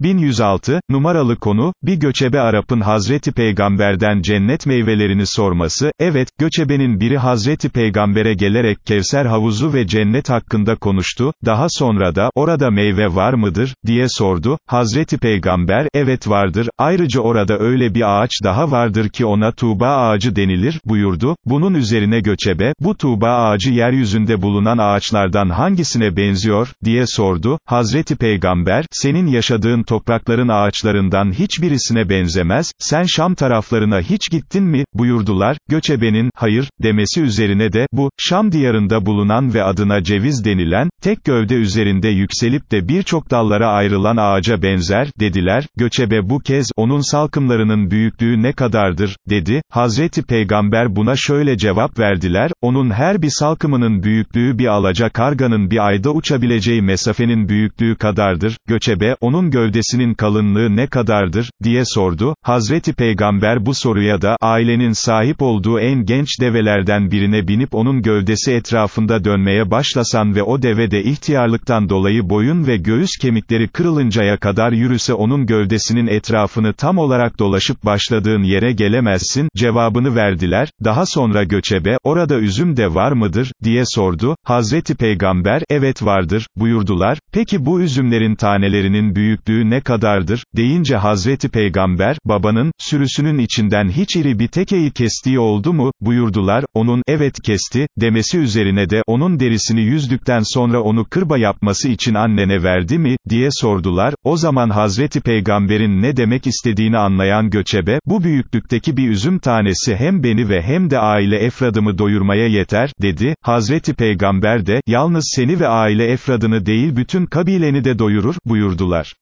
1106, numaralı konu, bir göçebe Arap'ın Hazreti Peygamber'den cennet meyvelerini sorması, evet, göçebenin biri Hazreti Peygamber'e gelerek Kevser havuzu ve cennet hakkında konuştu, daha sonra da, orada meyve var mıdır, diye sordu, Hazreti Peygamber, evet vardır, ayrıca orada öyle bir ağaç daha vardır ki ona Tuğba ağacı denilir, buyurdu, bunun üzerine göçebe, bu Tuğba ağacı yeryüzünde bulunan ağaçlardan hangisine benziyor, diye sordu, Hazreti Peygamber, senin yaşadığın toprakların ağaçlarından hiçbirisine benzemez, sen Şam taraflarına hiç gittin mi, buyurdular, göçebenin, hayır, demesi üzerine de, bu, Şam diyarında bulunan ve adına ceviz denilen, tek gövde üzerinde yükselip de birçok dallara ayrılan ağaca benzer, dediler, göçebe bu kez, onun salkımlarının büyüklüğü ne kadardır, dedi, Hazreti Peygamber buna şöyle cevap verdiler, onun her bir salkımının büyüklüğü bir alaca karganın bir ayda uçabileceği mesafenin büyüklüğü kadardır, göçebe, onun gövdesinin kalınlığı ne kadardır, diye sordu, Hazreti Peygamber bu soruya da, ailenin sahip olduğu en genç develerden birine binip onun gövdesi etrafında dönmeye başlasan ve o deve de ihtiyarlıktan dolayı boyun ve göğüs kemikleri kırılıncaya kadar yürüse onun gövdesinin etrafını tam olarak dolaşıp başladığın yere gelemezsin, cevabını verdiler, daha sonra göçebe, orada üzüm de var mıdır, diye sordu, Hazreti Peygamber, evet vardır, buyurdular, peki bu üzümlerin tanelerinin büyüklüğü ne kadardır, deyince Hazreti Peygamber, babanın, sürüsünün içinden hiç iri bir tekeyi kestiği oldu mu, buyurdular, onun, evet kesti, demesi üzerine de, onun derisini yüzdükten sonra onu kırba yapması için annene verdi mi, diye sordular, o zaman Hazreti Peygamber'in ne demek istediğini anlayan göçebe, bu büyüklükteki bir üzüm tanesi hem beni ve hem de aile efradımı doyurmaya yeter, dedi, Hazreti Peygamber de, yalnız seni ve aile efradını değil bütün kabileni de doyurur, buyurdular.